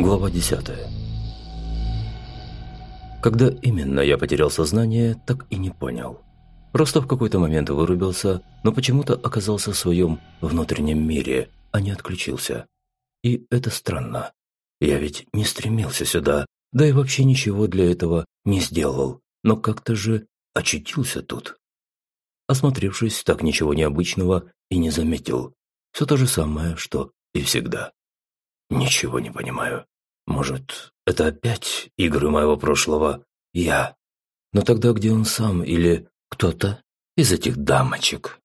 Глава 10 Когда именно я потерял сознание, так и не понял. Просто в какой-то момент вырубился, но почему-то оказался в своем внутреннем мире, а не отключился. И это странно. Я ведь не стремился сюда, да и вообще ничего для этого не сделал, но как-то же очутился тут. Осмотревшись, так ничего необычного и не заметил. Все то же самое, что и всегда. Ничего не понимаю. Может, это опять игры моего прошлого «я». Но тогда где он сам или кто-то из этих дамочек?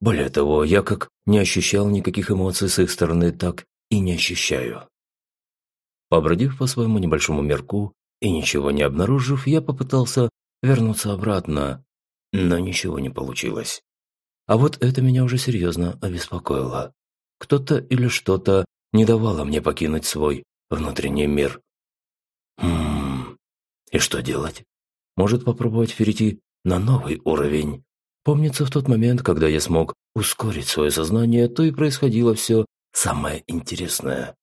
Более того, я как не ощущал никаких эмоций с их стороны, так и не ощущаю. Побродив по своему небольшому мирку и ничего не обнаружив, я попытался вернуться обратно, но ничего не получилось. А вот это меня уже серьезно обеспокоило. Кто-то или что-то не давала мне покинуть свой внутренний мир. Хм, и что делать? Может попробовать перейти на новый уровень? Помнится, в тот момент, когда я смог ускорить свое сознание, то и происходило все самое интересное.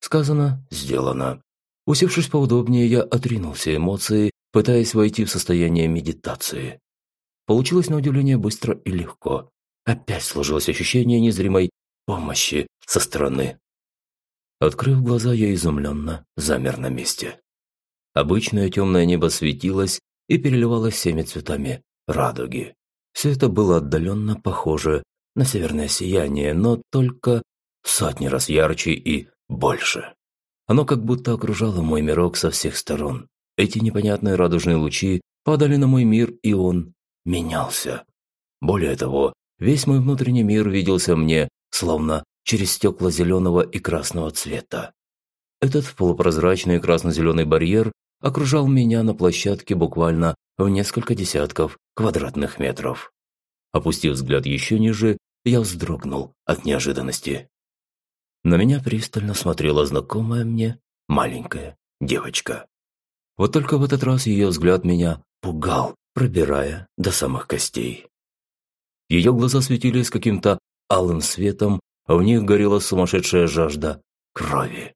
Сказано, сделано. Усевшись поудобнее, я отринул все эмоции, пытаясь войти в состояние медитации. Получилось на удивление быстро и легко. Опять сложилось ощущение незримой помощи со стороны. Открыв глаза, я изумленно замер на месте. Обычное темное небо светилось и переливалось всеми цветами радуги. Все это было отдаленно похоже на северное сияние, но только сотни раз ярче и больше. Оно как будто окружало мой мирок со всех сторон. Эти непонятные радужные лучи падали на мой мир, и он менялся. Более того, весь мой внутренний мир виделся мне словно через стекла зеленого и красного цвета. Этот полупрозрачный красно-зеленый барьер окружал меня на площадке буквально в несколько десятков квадратных метров. Опустив взгляд еще ниже, я вздрогнул от неожиданности. На меня пристально смотрела знакомая мне маленькая девочка. Вот только в этот раз ее взгляд меня пугал, пробирая до самых костей. Ее глаза светились каким-то алым светом, а в них горела сумасшедшая жажда крови.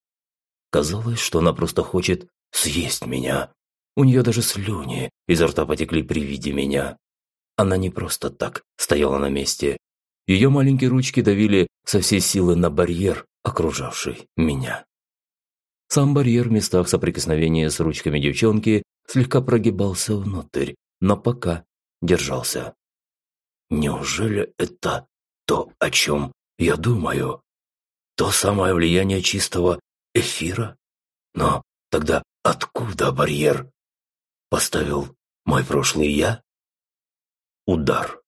Казалось, что она просто хочет съесть меня. У нее даже слюни изо рта потекли при виде меня. Она не просто так стояла на месте. Ее маленькие ручки давили со всей силы на барьер, окружавший меня. Сам барьер в местах соприкосновения с ручками девчонки слегка прогибался внутрь, но пока держался. Неужели это то, о чем я думаю? То самое влияние чистого эфира? Но тогда откуда барьер? Поставил мой прошлый я? Удар.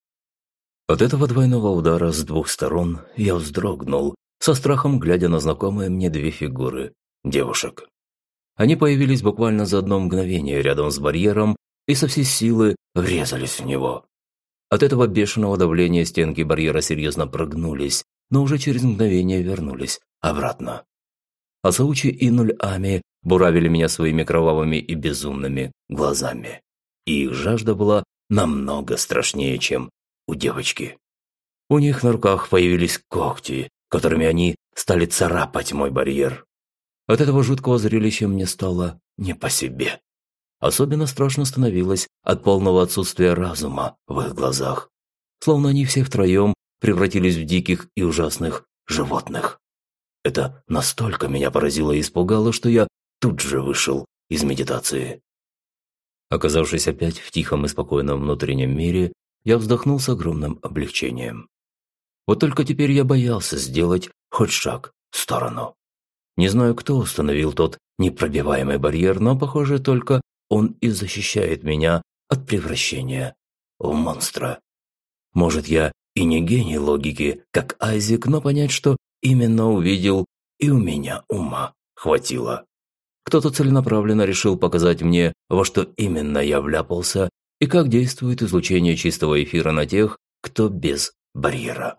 От этого двойного удара с двух сторон я вздрогнул, со страхом глядя на знакомые мне две фигуры девушек. Они появились буквально за одно мгновение рядом с барьером и со всей силы врезались в него. От этого бешеного давления стенки барьера серьезно прогнулись, но уже через мгновение вернулись обратно. Асаучи и Нуль-Ами буравили меня своими кровавыми и безумными глазами. И их жажда была намного страшнее, чем у девочки. У них на руках появились когти, которыми они стали царапать мой барьер. От этого жуткого зрелища мне стало не по себе. Особенно страшно становилось от полного отсутствия разума в их глазах. Словно они все втроем превратились в диких и ужасных животных. Это настолько меня поразило и испугало, что я тут же вышел из медитации. Оказавшись опять в тихом и спокойном внутреннем мире, я вздохнул с огромным облегчением. Вот только теперь я боялся сделать хоть шаг в сторону. Не знаю, кто установил тот непробиваемый барьер, но, похоже, только он и защищает меня от превращения в монстра. Может, я и не гений логики, как Айзек, но понять, что именно увидел, и у меня ума хватило. Кто-то целенаправленно решил показать мне, во что именно я вляпался и как действует излучение чистого эфира на тех, кто без барьера.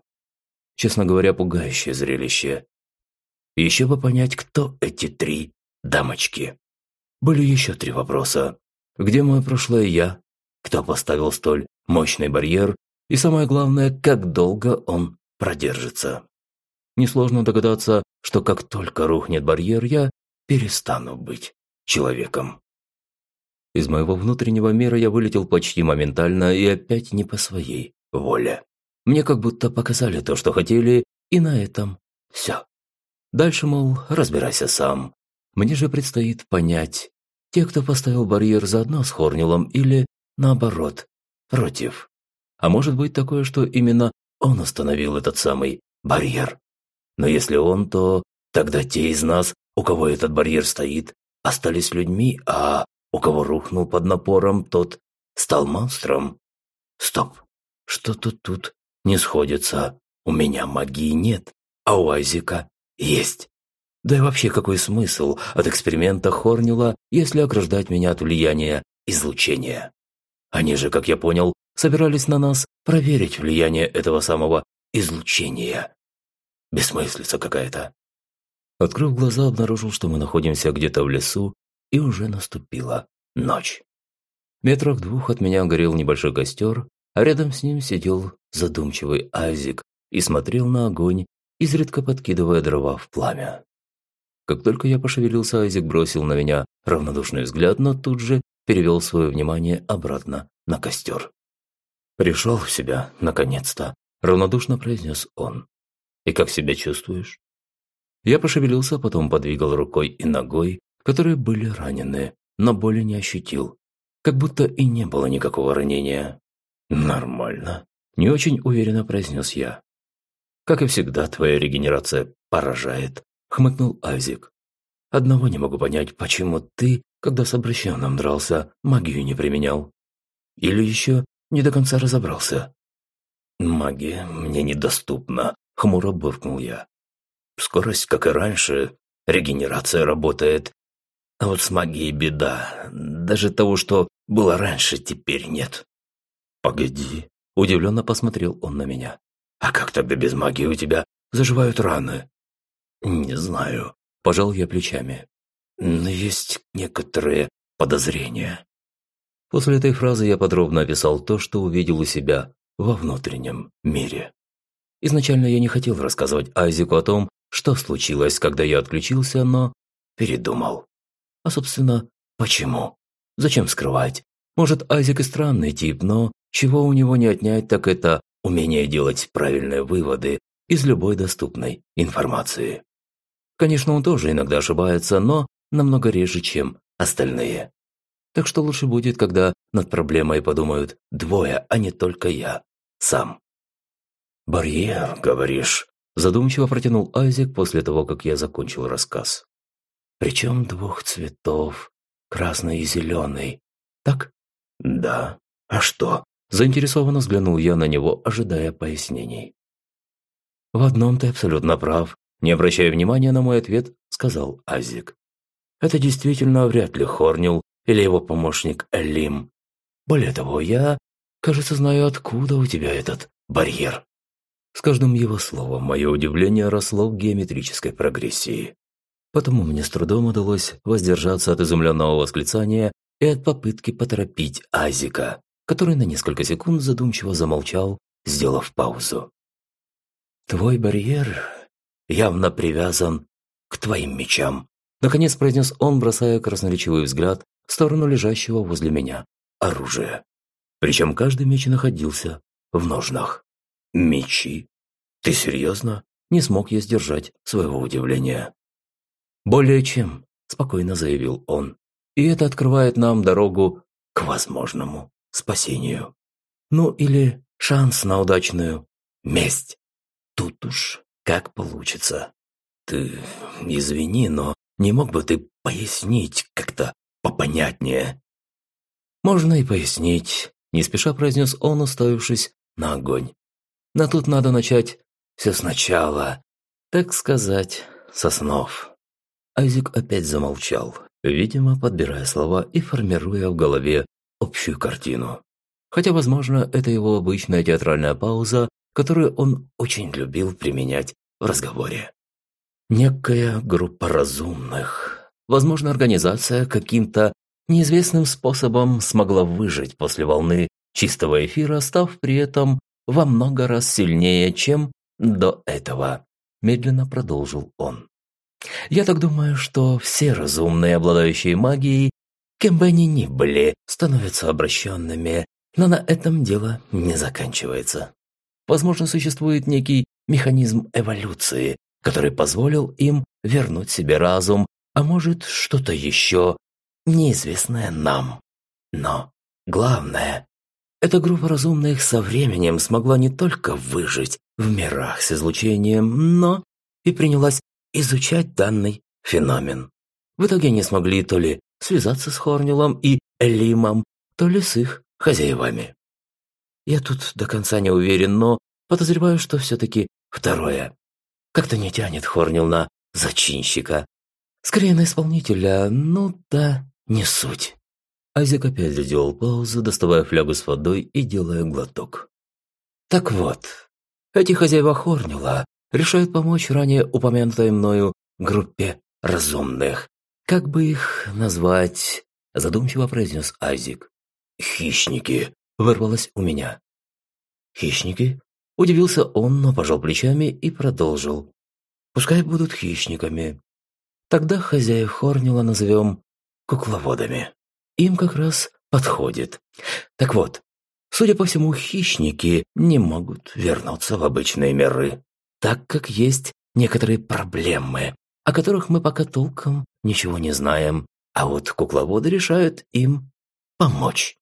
Честно говоря, пугающее зрелище. Еще бы понять, кто эти три дамочки. Были еще три вопроса. Где мое прошлое я? Кто поставил столь мощный барьер? И самое главное, как долго он продержится? Несложно догадаться, что как только рухнет барьер, я перестану быть человеком. Из моего внутреннего мира я вылетел почти моментально и опять не по своей воле. Мне как будто показали то, что хотели, и на этом все. Дальше, мол, разбирайся сам. Мне же предстоит понять, те, кто поставил барьер заодно с Хорнилом или, наоборот, против. А может быть такое, что именно он установил этот самый барьер. Но если он, то тогда те из нас, у кого этот барьер стоит, остались людьми, а у кого рухнул под напором, тот стал монстром. Стоп, что-то тут не сходится. У меня магии нет, а у Айзека есть. Да и вообще какой смысл от эксперимента Хорнила, если ограждать меня от влияния излучения? Они же, как я понял, собирались на нас проверить влияние этого самого излучения. Бессмыслица какая-то. Открыв глаза, обнаружил, что мы находимся где-то в лесу, и уже наступила ночь. Метрах двух от меня горел небольшой костер, а рядом с ним сидел задумчивый Айзик и смотрел на огонь, изредка подкидывая дрова в пламя. Как только я пошевелился, Айзик бросил на меня равнодушный взгляд, но тут же перевел свое внимание обратно на костер. «Пришел в себя, наконец-то», – равнодушно произнес он. «И как себя чувствуешь?» Я пошевелился, потом подвигал рукой и ногой, которые были ранены, но боли не ощутил. Как будто и не было никакого ранения. «Нормально», – не очень уверенно произнес я. «Как и всегда, твоя регенерация поражает», – хмыкнул Айзик. «Одного не могу понять, почему ты, когда с обращенным дрался, магию не применял. Или еще не до конца разобрался». «Магия мне недоступна», – хмуро буркнул я. Скорость, как и раньше, регенерация работает. А вот с магией беда. Даже того, что было раньше, теперь нет. Погоди. Удивленно посмотрел он на меня. А как тогда без магии у тебя заживают раны? Не знаю. Пожал я плечами. Но есть некоторые подозрения. После этой фразы я подробно описал то, что увидел у себя во внутреннем мире. Изначально я не хотел рассказывать Айзеку о том, что случилось, когда я отключился, но передумал. А, собственно, почему? Зачем скрывать? Может, Айзек и странный тип, но чего у него не отнять, так это умение делать правильные выводы из любой доступной информации. Конечно, он тоже иногда ошибается, но намного реже, чем остальные. Так что лучше будет, когда над проблемой подумают двое, а не только я сам. «Барьер, говоришь?» Задумчиво протянул Айзек после того, как я закончил рассказ. Причем двух цветов, красный и зеленый. Так? Да. А что? Заинтересованно взглянул я на него, ожидая пояснений. В одном ты абсолютно прав. Не обращая внимания на мой ответ, сказал Азик. Это действительно вряд ли Хорнил или его помощник Элим. Более того, я, кажется, знаю, откуда у тебя этот барьер. С каждым его словом мое удивление росло в геометрической прогрессии. Потому мне с трудом удалось воздержаться от изумленного восклицания и от попытки поторопить Азика, который на несколько секунд задумчиво замолчал, сделав паузу. «Твой барьер явно привязан к твоим мечам», наконец произнес он, бросая красноречивый взгляд в сторону лежащего возле меня оружия. Причем каждый меч находился в ножнах. Мечи? Ты серьезно? Не смог я сдержать своего удивления. Более чем, спокойно заявил он. И это открывает нам дорогу к возможному спасению. Ну или шанс на удачную месть. Тут уж как получится. Ты извини, но не мог бы ты пояснить как-то попонятнее? Можно и пояснить, не спеша произнес он, уставившись на огонь. Но тут надо начать все сначала, так сказать, соснов. Айзек опять замолчал, видимо, подбирая слова и формируя в голове общую картину. Хотя, возможно, это его обычная театральная пауза, которую он очень любил применять в разговоре. Некая группа разумных, возможно, организация каким-то неизвестным способом смогла выжить после волны чистого эфира, став при этом во много раз сильнее, чем до этого, медленно продолжил он. Я так думаю, что все разумные, обладающие магией, кем бы они ни были, становятся обращенными, но на этом дело не заканчивается. Возможно, существует некий механизм эволюции, который позволил им вернуть себе разум, а может, что-то еще, неизвестное нам. Но главное, эта группа разумных со временем смогла не только выжить в мирах с излучением, но и принялась изучать данный феномен. В итоге они смогли то ли связаться с Хорнилом и Элимом, то ли с их хозяевами. Я тут до конца не уверен, но подозреваю, что все-таки второе. Как-то не тянет Хорнил на зачинщика. Скорее на исполнителя, ну да, не суть. Айзек опять сделал паузу, доставая флягу с водой и делая глоток. Так вот, эти хозяева Хорнила решают помочь ранее упомянутой мною группе разумных. Как бы их назвать? Задумчиво произнес Айзек. «Хищники», – вырвалось у меня. «Хищники?» – удивился он, но пожал плечами и продолжил. «Пускай будут хищниками. Тогда хозяев Хорнила назовем кукловодами» им как раз подходит. Так вот, судя по всему, хищники не могут вернуться в обычные миры, так как есть некоторые проблемы, о которых мы пока толком ничего не знаем, а вот кукловоды решают им помочь.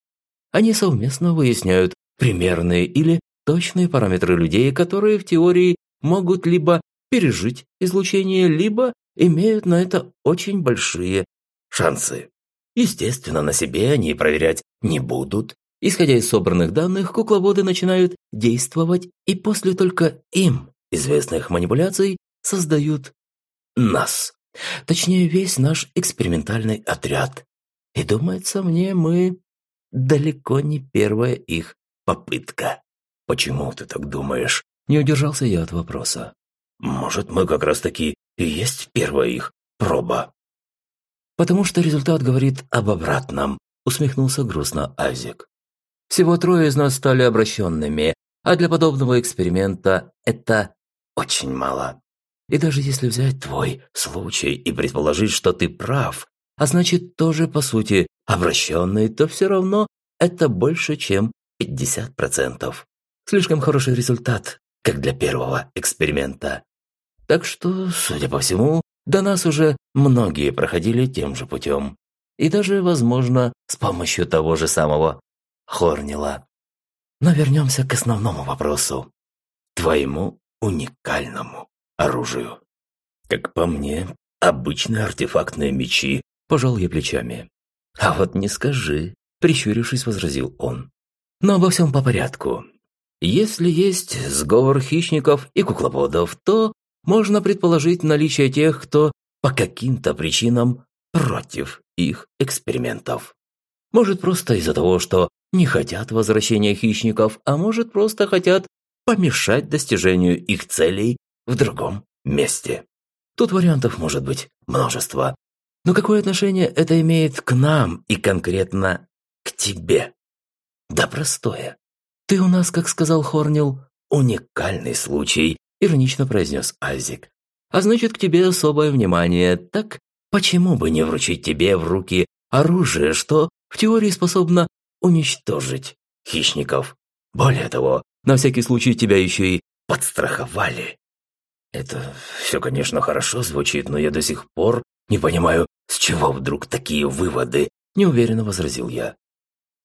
Они совместно выясняют примерные или точные параметры людей, которые в теории могут либо пережить излучение, либо имеют на это очень большие шансы. Естественно, на себе они проверять не будут. Исходя из собранных данных, кукловоды начинают действовать и после только им известных манипуляций создают нас. Точнее, весь наш экспериментальный отряд. И думается мне, мы далеко не первая их попытка. Почему ты так думаешь? Не удержался я от вопроса. Может, мы как раз таки и есть первая их проба? «Потому что результат говорит об обратном», – усмехнулся грустно Азик. «Всего трое из нас стали обращенными, а для подобного эксперимента это очень мало. И даже если взять твой случай и предположить, что ты прав, а значит тоже, по сути, обращенный, то все равно это больше, чем 50%. Слишком хороший результат, как для первого эксперимента. Так что, судя по всему, до нас уже многие проходили тем же путем. И даже, возможно, с помощью того же самого Хорнила. Но вернемся к основному вопросу. Твоему уникальному оружию. Как по мне, обычные артефактные мечи, пожал я плечами. А вот не скажи, прищурившись, возразил он. Но обо всем по порядку. Если есть сговор хищников и кукловодов, то можно предположить наличие тех, кто по каким-то причинам против их экспериментов. Может, просто из-за того, что не хотят возвращения хищников, а может, просто хотят помешать достижению их целей в другом месте. Тут вариантов может быть множество. Но какое отношение это имеет к нам и конкретно к тебе? Да простое. Ты у нас, как сказал Хорнил, уникальный случай, иронично произнес Айзек. «А значит, к тебе особое внимание. Так почему бы не вручить тебе в руки оружие, что в теории способно уничтожить хищников? Более того, на всякий случай тебя еще и подстраховали». «Это все, конечно, хорошо звучит, но я до сих пор не понимаю, с чего вдруг такие выводы?» – неуверенно возразил я.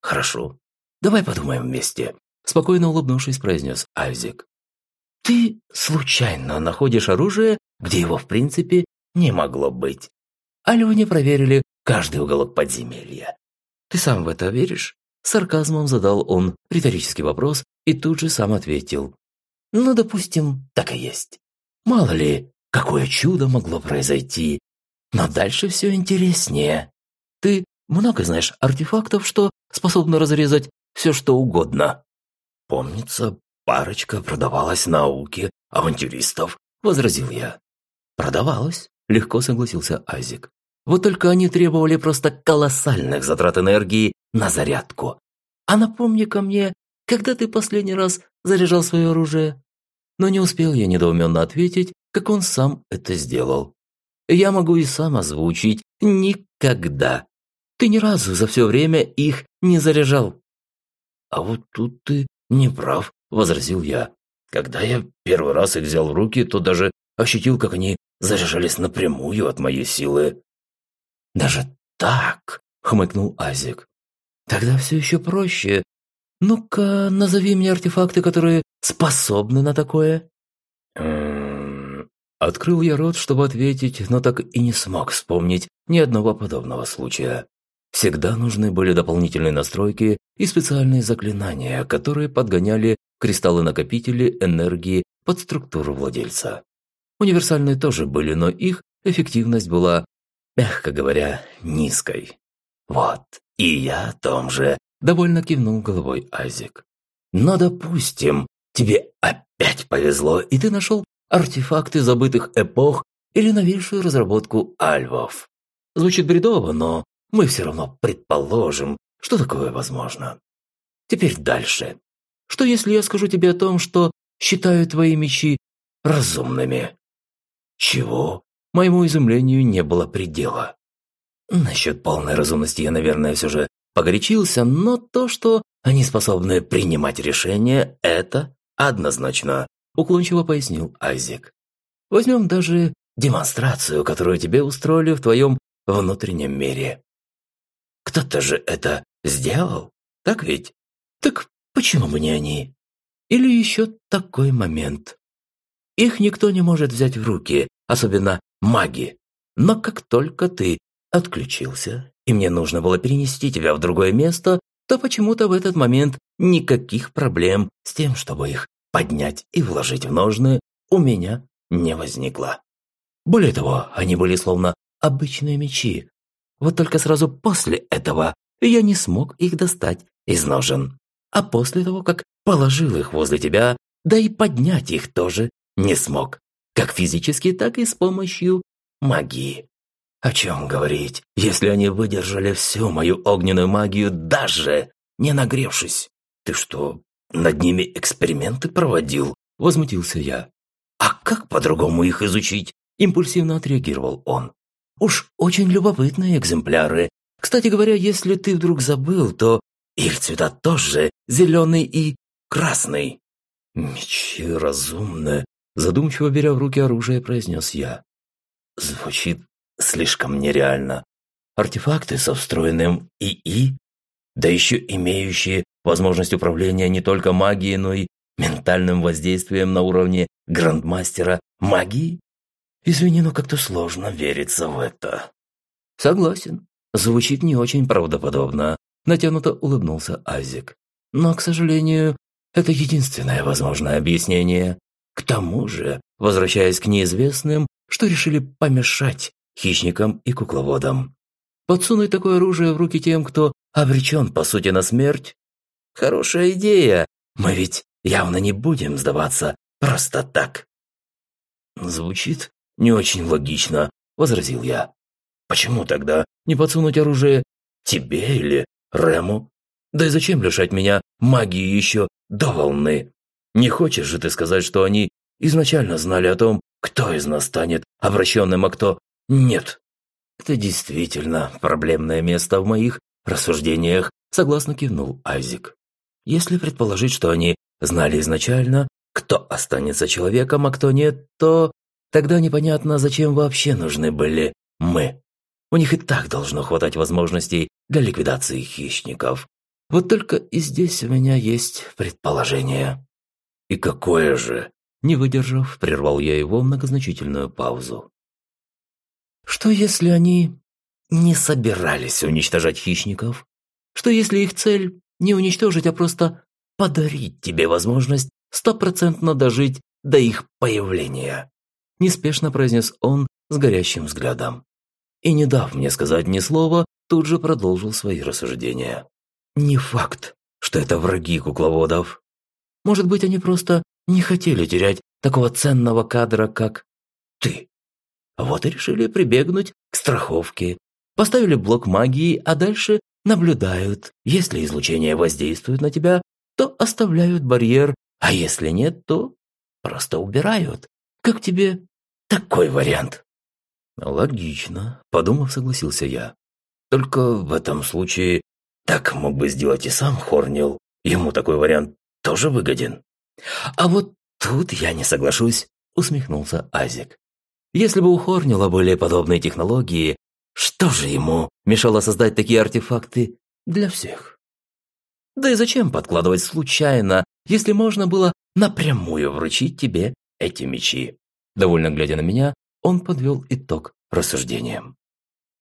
«Хорошо, давай подумаем вместе», – спокойно улыбнувшись, произнес Айзек. Ты случайно находишь оружие, где его в принципе не могло быть. А люди проверили каждый уголок подземелья. Ты сам в это веришь? Сарказмом задал он риторический вопрос и тут же сам ответил. Ну, допустим, так и есть. Мало ли, какое чудо могло произойти. Но дальше все интереснее. Ты много знаешь артефактов, что способны разрезать все, что угодно. Помнится, парочка продавалась науке авантюристов», – возразил я. «Продавалась», – легко согласился Азик. «Вот только они требовали просто колоссальных затрат энергии на зарядку. А напомни-ка мне, когда ты последний раз заряжал свое оружие?» Но не успел я недоуменно ответить, как он сам это сделал. я могу и сам озвучить. Никогда. Ты ни разу за все время их не заряжал». «А вот тут ты не прав», – возразил я. «Когда я первый раз их взял в руки, то даже ощутил, как они заряжались напрямую от моей силы». «Даже так?» – хмыкнул Азик. «Тогда все еще проще. Ну-ка, назови мне артефакты, которые способны на такое». «М-м-м...» Открыл я рот, чтобы ответить, но так и не смог вспомнить ни одного подобного случая. Всегда нужны были дополнительные настройки и специальные заклинания, которые подгоняли кристаллы-накопители энергии под структуру владельца. Универсальные тоже были, но их эффективность была, мягко говоря, низкой. Вот, и я о том же, довольно кивнул головой Айзек. Но, допустим, тебе опять повезло, и ты нашел артефакты забытых эпох или новейшую разработку альвов. Звучит бредово, но мы все равно предположим, что такое возможно. Теперь дальше. Что если я скажу тебе о том, что считаю твои мечи разумными? Чего? Моему изумлению не было предела. Насчет полной разумности я, наверное, все же погорячился, но то, что они способны принимать решения, это однозначно, уклончиво пояснил Айзек. Возьмем даже демонстрацию, которую тебе устроили в твоем внутреннем мире. Кто-то же это сделал, так ведь? Так почему бы не они? Или еще такой момент. Их никто не может взять в руки, особенно маги. Но как только ты отключился, и мне нужно было перенести тебя в другое место, то почему-то в этот момент никаких проблем с тем, чтобы их поднять и вложить в ножны, у меня не возникло. Более того, они были словно обычные мечи, вот только сразу после этого я не смог их достать из ножен. А после того, как положил их возле тебя, да и поднять их тоже не смог. Как физически, так и с помощью магии. О чем говорить, если они выдержали всю мою огненную магию, даже не нагревшись? Ты что, над ними эксперименты проводил? Возмутился я. А как по-другому их изучить? Импульсивно отреагировал он. Уж очень любопытные экземпляры. Кстати говоря, если ты вдруг забыл, то их цвета тоже зеленый и красный. Мечи разумные, задумчиво беря в руки оружие, произнес я. Звучит слишком нереально. Артефакты со встроенным ИИ, да еще имеющие возможность управления не только магией, но и ментальным воздействием на уровне грандмастера магии? Извини, но как-то сложно вериться в это. Согласен. Звучит не очень правдоподобно. Натянуто улыбнулся Азик. Но, к сожалению, это единственное возможное объяснение. К тому же, возвращаясь к неизвестным, что решили помешать хищникам и кукловодам. Подсунуть такое оружие в руки тем, кто обречен, по сути, на смерть? Хорошая идея. Мы ведь явно не будем сдаваться просто так. Звучит «Не очень логично», – возразил я. «Почему тогда не подсунуть оружие тебе или Рему? Да и зачем лишать меня магии еще до волны? Не хочешь же ты сказать, что они изначально знали о том, кто из нас станет обращенным, а кто нет?» «Это действительно проблемное место в моих рассуждениях», – согласно кивнул Айзик. «Если предположить, что они знали изначально, кто останется человеком, а кто нет, то Тогда непонятно, зачем вообще нужны были мы. У них и так должно хватать возможностей для ликвидации хищников. Вот только и здесь у меня есть предположение. И какое же? Не выдержав, прервал я его многозначительную паузу. Что если они не собирались уничтожать хищников? Что если их цель не уничтожить, а просто подарить тебе возможность стопроцентно дожить до их появления? неспешно произнес он с горящим взглядом. И не дав мне сказать ни слова, тут же продолжил свои рассуждения. Не факт, что это враги кукловодов. Может быть, они просто не хотели терять такого ценного кадра, как ты. Вот и решили прибегнуть к страховке. Поставили блок магии, а дальше наблюдают. Если излучение воздействует на тебя, то оставляют барьер, а если нет, то просто убирают. Как тебе такой вариант? Логично, подумав, согласился я. Только в этом случае так мог бы сделать и сам Хорнил. Ему такой вариант тоже выгоден. А вот тут я не соглашусь, усмехнулся Азик. Если бы у Хорнила были подобные технологии, что же ему мешало создать такие артефакты для всех? Да и зачем подкладывать случайно, если можно было напрямую вручить тебе эти мечи? Довольно глядя на меня, он подвел итог рассуждениям.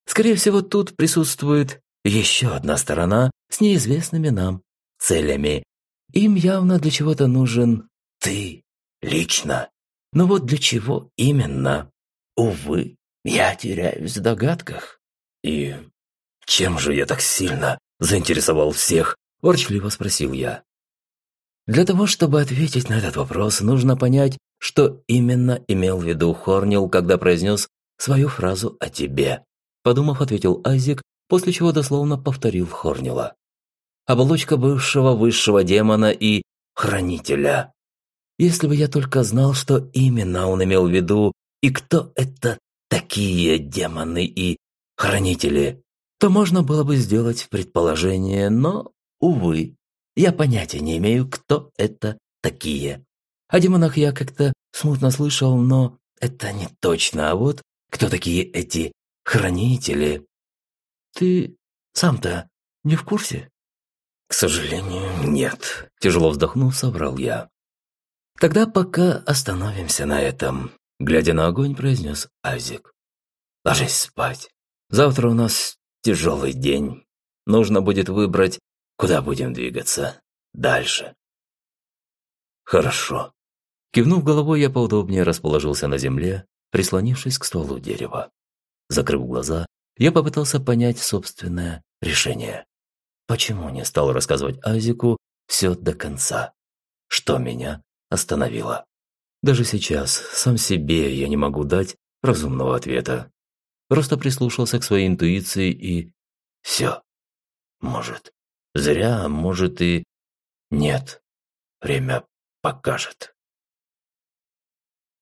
Скорее всего, тут присутствует еще одна сторона с неизвестными нам целями. Им явно для чего-то нужен ты лично. Но вот для чего именно? Увы, я теряюсь в догадках. И чем же я так сильно заинтересовал всех? Ворчливо спросил я. Для того, чтобы ответить на этот вопрос, нужно понять, что именно имел в виду Хорнил, когда произнес свою фразу о тебе. Подумав, ответил Айзек, после чего дословно повторил Хорнила. Оболочка бывшего высшего демона и хранителя. Если бы я только знал, что именно он имел в виду, и кто это такие демоны и хранители, то можно было бы сделать предположение, но, увы, я понятия не имею, кто это такие. О демонах я как-то смутно слышал, но это не точно. А вот кто такие эти хранители? Ты сам-то не в курсе? К сожалению, нет. Тяжело вздохнув, соврал я. Тогда пока остановимся на этом. Глядя на огонь, произнес Азик. Ложись спать. Завтра у нас тяжелый день. Нужно будет выбрать, куда будем двигаться дальше. Хорошо. Кивнув головой, я поудобнее расположился на земле, прислонившись к стволу дерева. Закрыв глаза, я попытался понять собственное решение. Почему не стал рассказывать Азику все до конца? Что меня остановило? Даже сейчас сам себе я не могу дать разумного ответа. Просто прислушался к своей интуиции и... Все. Может. Зря, может и... Нет. Время покажет.